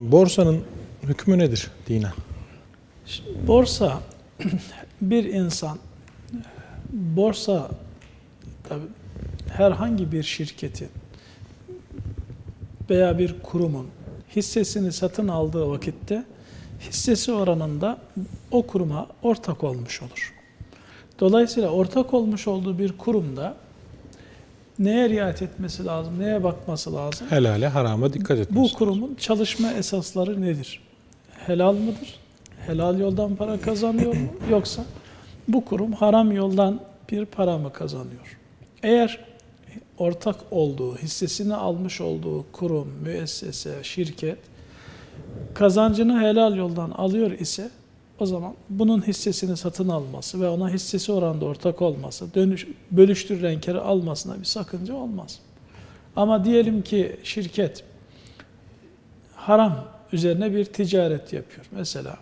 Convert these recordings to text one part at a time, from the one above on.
Borsanın hükmü nedir? Şimdi borsa bir insan borsa herhangi bir şirketin veya bir kurumun hissesini satın aldığı vakitte hissesi oranında o kuruma ortak olmuş olur. Dolayısıyla ortak olmuş olduğu bir kurumda neye riayet etmesi lazım, neye bakması lazım? Helale harama dikkat etmesi. Bu kurumun çalışma esasları nedir? Helal mıdır? Helal yoldan para kazanıyor mu? Yoksa bu kurum haram yoldan bir para mı kazanıyor? Eğer ortak olduğu, hissesini almış olduğu kurum, müessese, şirket kazancını helal yoldan alıyor ise o zaman bunun hissesini satın alması ve ona hissesi oranda ortak olması, dönüş, bölüştürülen kere almasına bir sakınca olmaz. Ama diyelim ki şirket haram üzerine bir ticaret yapıyor. Mesela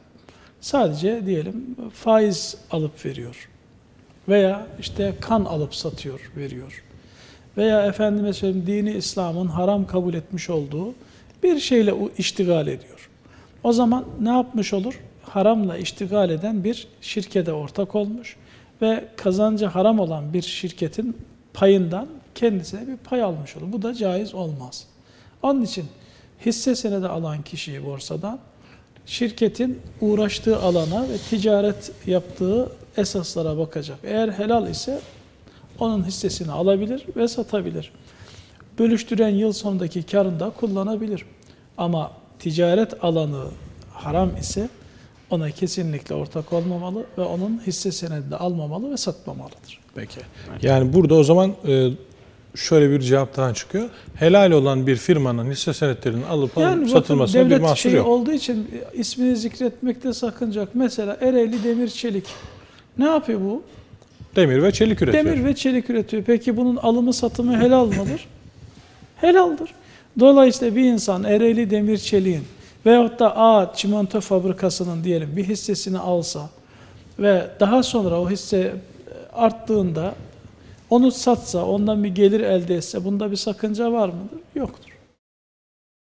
sadece diyelim faiz alıp veriyor. Veya işte kan alıp satıyor, veriyor. Veya efendime söyleyeyim dini İslam'ın haram kabul etmiş olduğu bir şeyle iştigal ediyor. O zaman ne yapmış olur? Haramla iştigal eden bir şirkete ortak olmuş ve kazancı haram olan bir şirketin payından kendisine bir pay almış olur. Bu da caiz olmaz. Onun için hisse senedi alan kişiyi borsadan şirketin uğraştığı alana ve ticaret yaptığı esaslara bakacak. Eğer helal ise onun hissesini alabilir ve satabilir. Bölüştüren yıl sonundaki karını da kullanabilir. Ama ticaret alanı haram ise ona kesinlikle ortak olmamalı ve onun hisse senedini almamalı ve satmamalıdır. Peki. Yani burada o zaman e, şöyle bir cevap daha çıkıyor. Helal olan bir firmanın hisse senetlerinin alıp alıp bakın satılmasına bir devlet mahsur şeyi yok. olduğu için ismini zikretmekte sakınacak. Mesela Ereğli Demir Çelik. Ne yapıyor bu? Demir ve çelik üretiyor. Demir ve çelik üretiyor. Peki bunun alımı satımı helal mıdır? Helaldir. Dolayısıyla bir insan Ereğli Demir Çelik'in veyahut da A çimento fabrikasının diyelim bir hissesini alsa ve daha sonra o hisse arttığında onu satsa, ondan bir gelir elde etse bunda bir sakınca var mıdır? Yoktur.